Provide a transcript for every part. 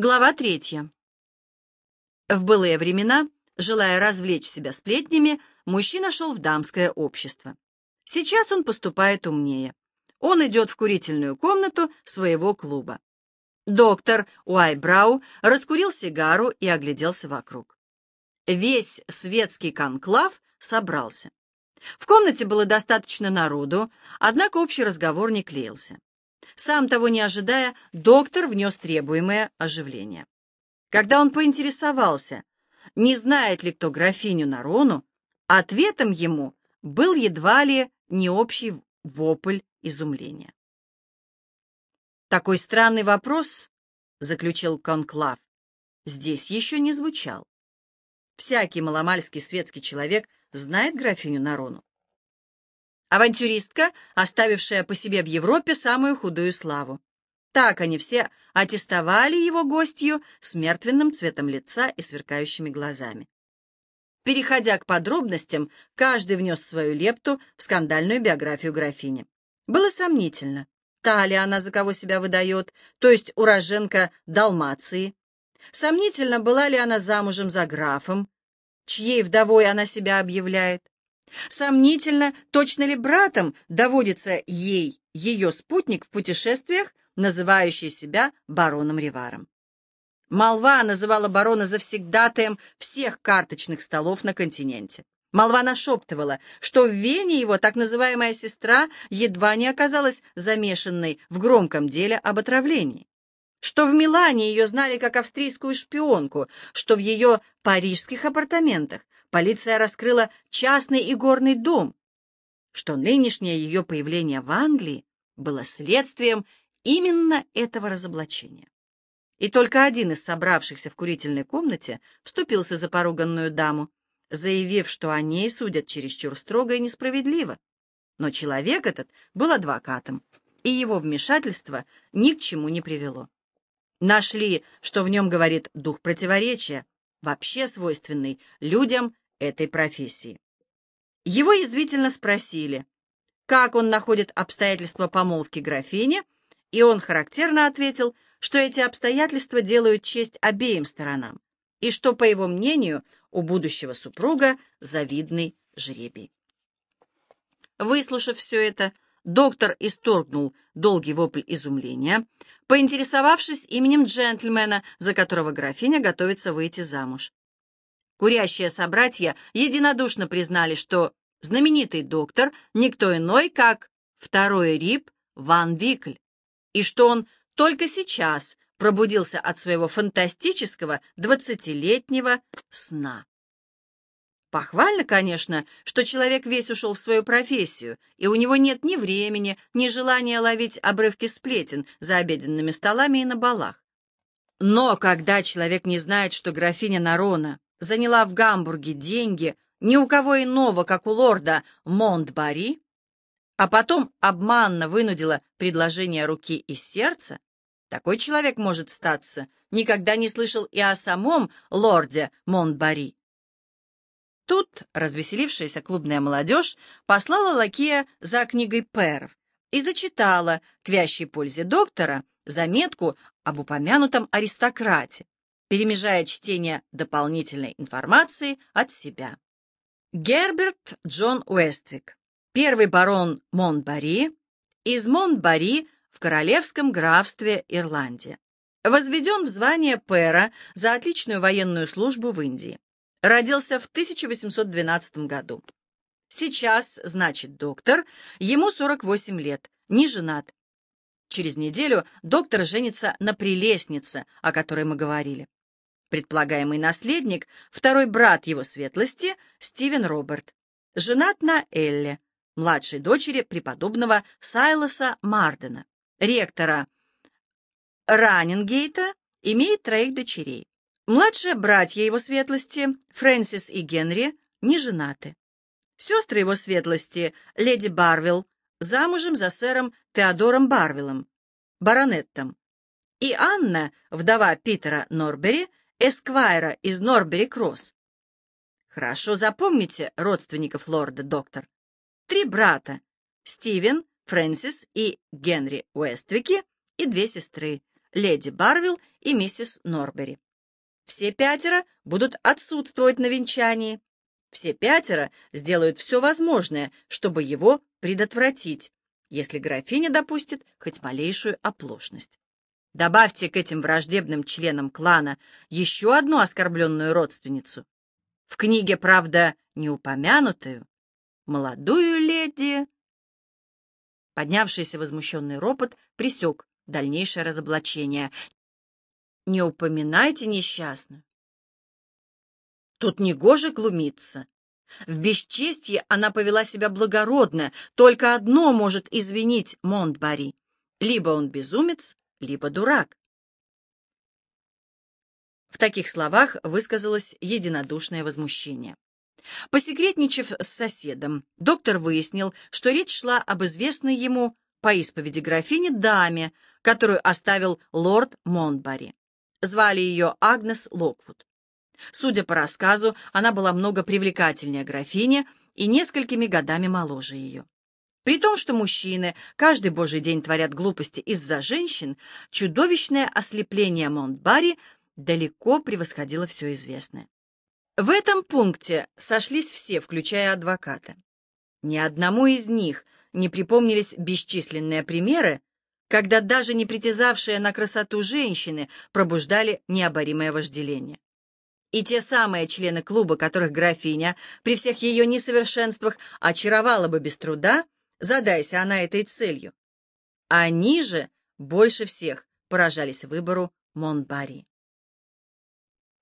Глава третья. В былые времена, желая развлечь себя сплетнями, мужчина шел в дамское общество. Сейчас он поступает умнее. Он идет в курительную комнату своего клуба. Доктор Уайбрау раскурил сигару и огляделся вокруг. Весь светский конклав собрался. В комнате было достаточно народу, однако общий разговор не клеился. Сам того не ожидая, доктор внес требуемое оживление. Когда он поинтересовался, не знает ли кто графиню Нарону, ответом ему был едва ли не общий вопль изумления. Такой странный вопрос, — заключил Конклав, — здесь еще не звучал. Всякий маломальский светский человек знает графиню Нарону. Авантюристка, оставившая по себе в Европе самую худую славу. Так они все аттестовали его гостью с мертвенным цветом лица и сверкающими глазами. Переходя к подробностям, каждый внес свою лепту в скандальную биографию графини. Было сомнительно, та ли она за кого себя выдает, то есть уроженка Далмации. Сомнительно, была ли она замужем за графом, чьей вдовой она себя объявляет. Сомнительно, точно ли братом доводится ей ее спутник в путешествиях, называющий себя бароном Риваром. Молва называла барона завсегдатаем всех карточных столов на континенте. Молва нашептывала, что в Вене его так называемая сестра едва не оказалась замешанной в громком деле об отравлении, что в Милане ее знали как австрийскую шпионку, что в ее парижских апартаментах полиция раскрыла частный игорный дом, что нынешнее ее появление в Англии было следствием именно этого разоблачения. И только один из собравшихся в курительной комнате вступился за поруганную даму, заявив, что о ней судят чересчур строго и несправедливо. Но человек этот был адвокатом, и его вмешательство ни к чему не привело. Нашли, что в нем говорит дух противоречия, вообще свойственный людям этой профессии. Его язвительно спросили, как он находит обстоятельства помолвки графини, и он характерно ответил, что эти обстоятельства делают честь обеим сторонам, и что, по его мнению, у будущего супруга завидный жребий. Выслушав все это, доктор исторгнул долгий вопль изумления, поинтересовавшись именем джентльмена, за которого графиня готовится выйти замуж. Курящие собратья единодушно признали, что знаменитый доктор никто иной, как второй Рип Ван Викль, и что он только сейчас пробудился от своего фантастического двадцатилетнего сна. Похвально, конечно, что человек весь ушел в свою профессию, и у него нет ни времени, ни желания ловить обрывки сплетен за обеденными столами и на балах. Но когда человек не знает, что графиня Нарона заняла в Гамбурге деньги ни у кого иного, как у лорда Монтбари, а потом обманно вынудила предложение руки и сердца, такой человек может статься, никогда не слышал и о самом лорде Монтбари. Тут развеселившаяся клубная молодежь послала лакея за книгой перов и зачитала к вящей пользе доктора заметку об упомянутом аристократе, перемежая чтение дополнительной информации от себя. Герберт Джон Уэствик, первый барон Монтбари, из Монтбари в Королевском графстве Ирландия. Возведен в звание пэра за отличную военную службу в Индии. Родился в 1812 году. Сейчас, значит, доктор, ему 48 лет, не женат. Через неделю доктор женится на прелестнице, о которой мы говорили. Предполагаемый наследник, второй брат его светлости, Стивен Роберт, женат на Элле, младшей дочери преподобного Сайлоса Мардена, ректора Раннингейта, имеет троих дочерей. Младшие братья его светлости, Фрэнсис и Генри, не женаты. Сестры его светлости, леди Барвилл, замужем за сэром Теодором Барвиллом, баронеттом, и Анна, вдова Питера Норбери, эсквайра из Норбери-Кросс. Хорошо запомните родственников лорда, доктор. Три брата — Стивен, Фрэнсис и Генри Уэствики и две сестры леди Барвилл и миссис Норбери. Все пятеро будут отсутствовать на венчании. Все пятеро сделают все возможное, чтобы его предотвратить, если графиня допустит хоть малейшую оплошность. Добавьте к этим враждебным членам клана еще одну оскорбленную родственницу. В книге, правда, не упомянутую, молодую леди... Поднявшийся возмущенный ропот присек дальнейшее разоблачение. «Не упоминайте несчастную. Тут негоже глумиться. В бесчестье она повела себя благородно, только одно может извинить Монтбари. Либо он безумец, либо дурак. В таких словах высказалось единодушное возмущение. Посекретничав с соседом, доктор выяснил, что речь шла об известной ему по исповеди графини даме, которую оставил лорд Монтбари. Звали ее Агнес Локвуд. Судя по рассказу, она была много привлекательнее графини и несколькими годами моложе ее. При том, что мужчины каждый божий день творят глупости из-за женщин, чудовищное ослепление Монтбари далеко превосходило все известное. В этом пункте сошлись все, включая адвоката. Ни одному из них не припомнились бесчисленные примеры, когда даже не притязавшие на красоту женщины пробуждали необоримое вожделение. И те самые члены клуба, которых графиня при всех ее несовершенствах очаровала бы без труда, задайся она этой целью. Они же больше всех поражались выбору Монбари.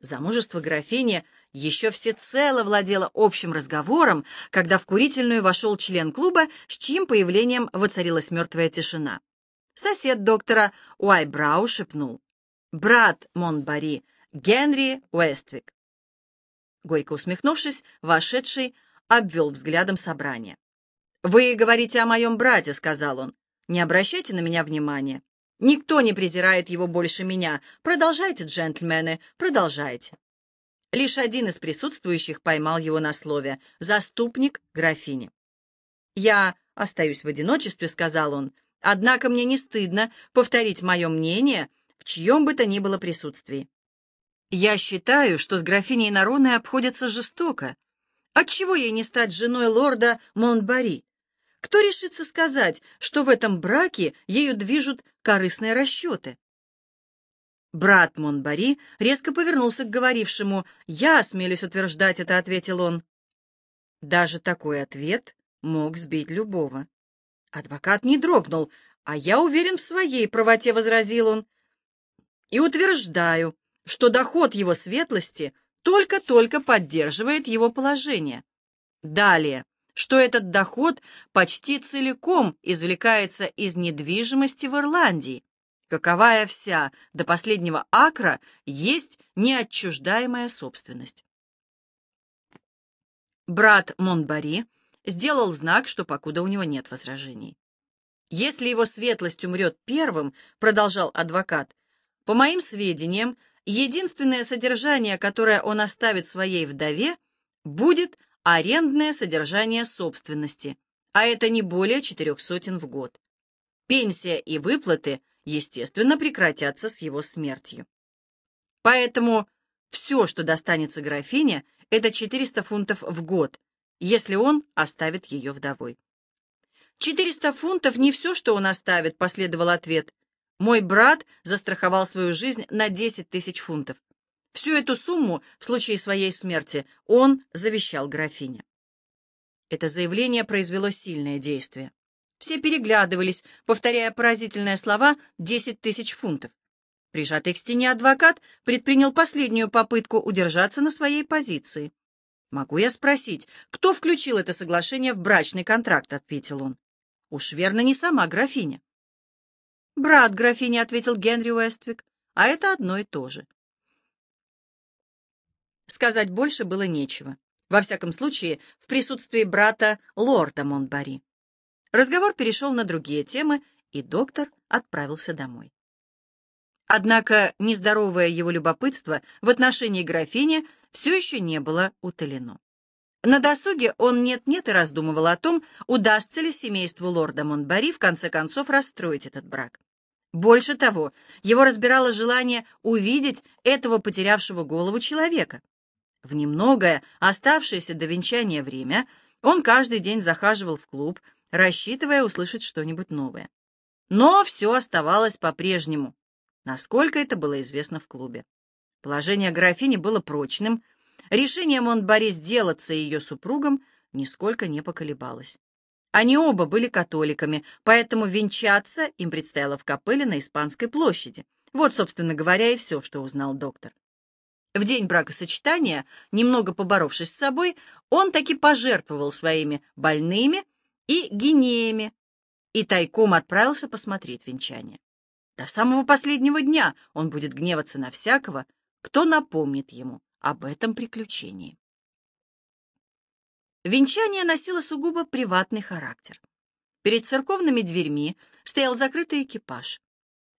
Замужество графини еще всецело владело общим разговором, когда в курительную вошел член клуба, с чьим появлением воцарилась мертвая тишина. Сосед доктора Уайбрау шепнул. «Брат Монбари, Генри Уэствик». Горько усмехнувшись, вошедший обвел взглядом собрание. «Вы говорите о моем брате», — сказал он. «Не обращайте на меня внимания. Никто не презирает его больше меня. Продолжайте, джентльмены, продолжайте». Лишь один из присутствующих поймал его на слове — заступник графини. «Я остаюсь в одиночестве», — сказал он, — «однако мне не стыдно повторить мое мнение в чьем бы то ни было присутствии. Я считаю, что с графиней Нароной обходятся жестоко. Отчего ей не стать женой лорда Монтбари? Кто решится сказать, что в этом браке ею движут корыстные расчеты? Брат Монбари резко повернулся к говорившему. «Я осмелюсь утверждать это», — ответил он. Даже такой ответ мог сбить любого. Адвокат не дрогнул. «А я уверен в своей правоте», — возразил он. «И утверждаю, что доход его светлости только-только поддерживает его положение. Далее, что этот доход почти целиком извлекается из недвижимости в Ирландии, каковая вся до последнего акра есть неотчуждаемая собственность. Брат Монбари сделал знак, что покуда у него нет возражений. «Если его светлость умрет первым», — продолжал адвокат, — «по моим сведениям, единственное содержание, которое он оставит своей вдове, будет арендное содержание собственности, а это не более четырех сотен в год. Пенсия и выплаты, естественно, прекратятся с его смертью. Поэтому все, что достанется графине, это 400 фунтов в год, если он оставит ее вдовой. «Четыреста фунтов не все, что он оставит», — последовал ответ. «Мой брат застраховал свою жизнь на 10 тысяч фунтов. Всю эту сумму в случае своей смерти он завещал графине. Это заявление произвело сильное действие. Все переглядывались, повторяя поразительные слова «десять тысяч фунтов». Прижатый к стене адвокат предпринял последнюю попытку удержаться на своей позиции. «Могу я спросить, кто включил это соглашение в брачный контракт?» — ответил он. «Уж верно, не сама графиня». «Брат графини», — ответил Генри Уэствик, — «а это одно и то же». Сказать больше было нечего. Во всяком случае, в присутствии брата лорда Монтбари. Разговор перешел на другие темы, и доктор отправился домой. Однако нездоровое его любопытство в отношении графини все еще не было утолено. На досуге он нет-нет и раздумывал о том, удастся ли семейству лорда Монтбари в конце концов расстроить этот брак. Больше того, его разбирало желание увидеть этого потерявшего голову человека. В немногое оставшееся до венчания время он каждый день захаживал в клуб, рассчитывая услышать что-нибудь новое. Но все оставалось по-прежнему, насколько это было известно в клубе. Положение графини было прочным, решение Монтбари сделаться ее супругом нисколько не поколебалось. Они оба были католиками, поэтому венчаться им предстояло в капелле на Испанской площади. Вот, собственно говоря, и все, что узнал доктор. В день бракосочетания, немного поборовшись с собой, он таки пожертвовал своими больными и гинеями и тайком отправился посмотреть венчание. До самого последнего дня он будет гневаться на всякого, кто напомнит ему об этом приключении. Венчание носило сугубо приватный характер. Перед церковными дверьми стоял закрытый экипаж.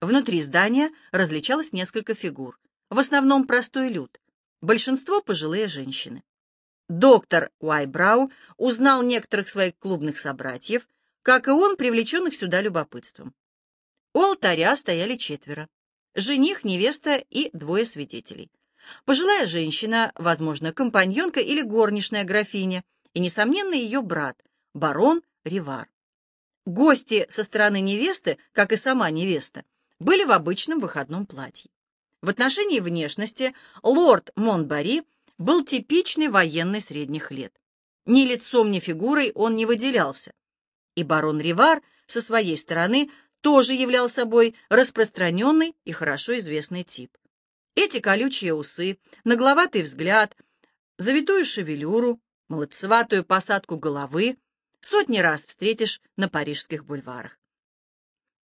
Внутри здания различалось несколько фигур, в основном простой люд, большинство пожилые женщины. Доктор Уайбрау узнал некоторых своих клубных собратьев, как и он, привлеченных сюда любопытством. У алтаря стояли четверо. Жених, невеста и двое свидетелей. Пожилая женщина, возможно, компаньонка или горничная графиня, и, несомненно, ее брат, барон Ривар. Гости со стороны невесты, как и сама невеста, были в обычном выходном платье. В отношении внешности лорд Монбари был типичный военный средних лет. Ни лицом, ни фигурой он не выделялся. И барон Ривар со своей стороны тоже являл собой распространенный и хорошо известный тип. Эти колючие усы, нагловатый взгляд, завитую шевелюру, молодцеватую посадку головы сотни раз встретишь на парижских бульварах.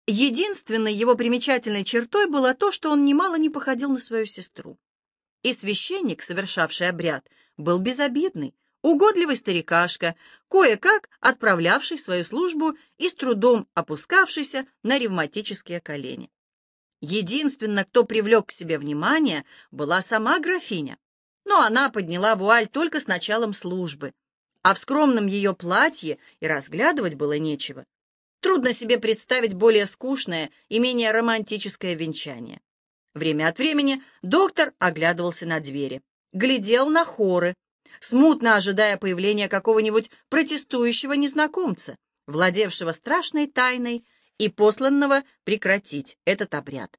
Единственной его примечательной чертой было то, что он немало не походил на свою сестру. И священник, совершавший обряд, был безобидный, угодливый старикашка, кое-как отправлявший свою службу и с трудом опускавшийся на ревматические колени. Единственное, кто привлек к себе внимание, была сама графиня, но она подняла вуаль только с началом службы, а в скромном ее платье и разглядывать было нечего. Трудно себе представить более скучное и менее романтическое венчание. Время от времени доктор оглядывался на двери, глядел на хоры, смутно ожидая появления какого-нибудь протестующего незнакомца, владевшего страшной тайной и посланного прекратить этот обряд.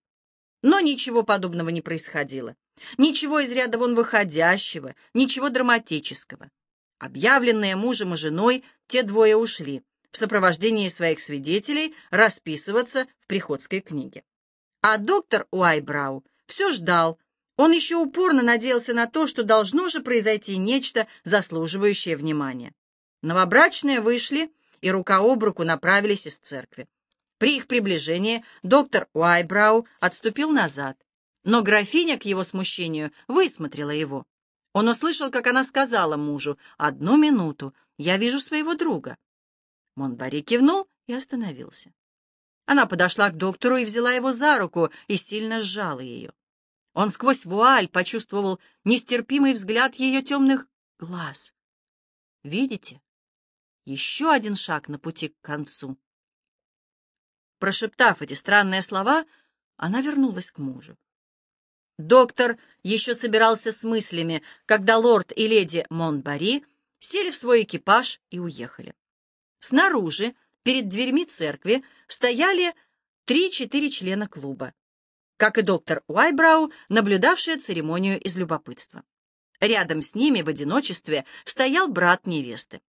Но ничего подобного не происходило. Ничего из ряда вон выходящего, ничего драматического. Объявленные мужем и женой, те двое ушли в сопровождении своих свидетелей расписываться в приходской книге. А доктор Уайбрау все ждал. Он еще упорно надеялся на то, что должно же произойти нечто, заслуживающее внимания. Новобрачные вышли и рука об руку направились из церкви. При их приближении доктор Уайбрау отступил назад. Но графиня, к его смущению, высмотрела его. Он услышал, как она сказала мужу, «Одну минуту, я вижу своего друга». Монбари кивнул и остановился. Она подошла к доктору и взяла его за руку и сильно сжала ее. Он сквозь вуаль почувствовал нестерпимый взгляд ее темных глаз. «Видите? Еще один шаг на пути к концу». Прошептав эти странные слова, она вернулась к мужу. Доктор еще собирался с мыслями, когда лорд и леди Монбари сели в свой экипаж и уехали. Снаружи, перед дверьми церкви, стояли три-четыре члена клуба, как и доктор Уайбрау, наблюдавшие церемонию из любопытства. Рядом с ними в одиночестве стоял брат невесты.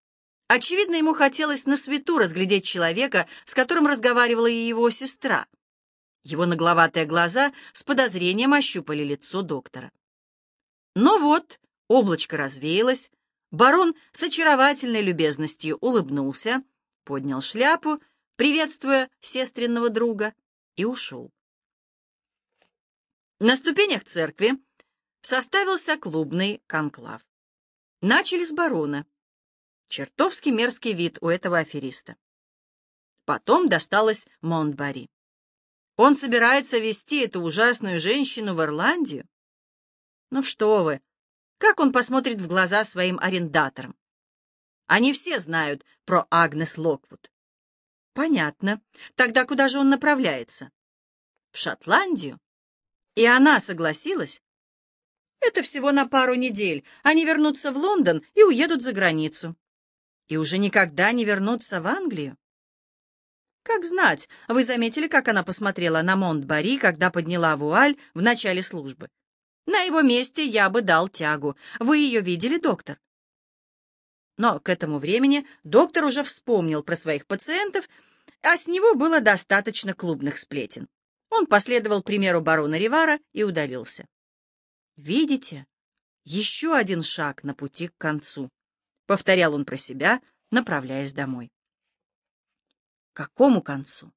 Очевидно, ему хотелось на свету разглядеть человека, с которым разговаривала и его сестра — его нагловатые глаза с подозрением ощупали лицо доктора. Но вот облачко развеялось, барон с очаровательной любезностью улыбнулся, поднял шляпу, приветствуя сестренного друга, и ушел. На ступенях церкви составился клубный конклав. Начали с барона. Чертовски мерзкий вид у этого афериста. Потом досталось Монтбари. Он собирается вести эту ужасную женщину в Ирландию? Ну что вы, как он посмотрит в глаза своим арендаторам? Они все знают про Агнес Локвуд. Понятно. Тогда куда же он направляется? В Шотландию? И она согласилась? Это всего на пару недель. Они вернутся в Лондон и уедут за границу. И уже никогда не вернутся в Англию? Как знать, вы заметили, как она посмотрела на Монт-Бари, когда подняла вуаль в начале службы. На его месте я бы дал тягу. Вы ее видели, доктор? Но к этому времени доктор уже вспомнил про своих пациентов, а с него было достаточно клубных сплетен. Он последовал примеру барона Ривара и удалился. «Видите? Еще один шаг на пути к концу», — повторял он про себя, направляясь домой. Какому концу?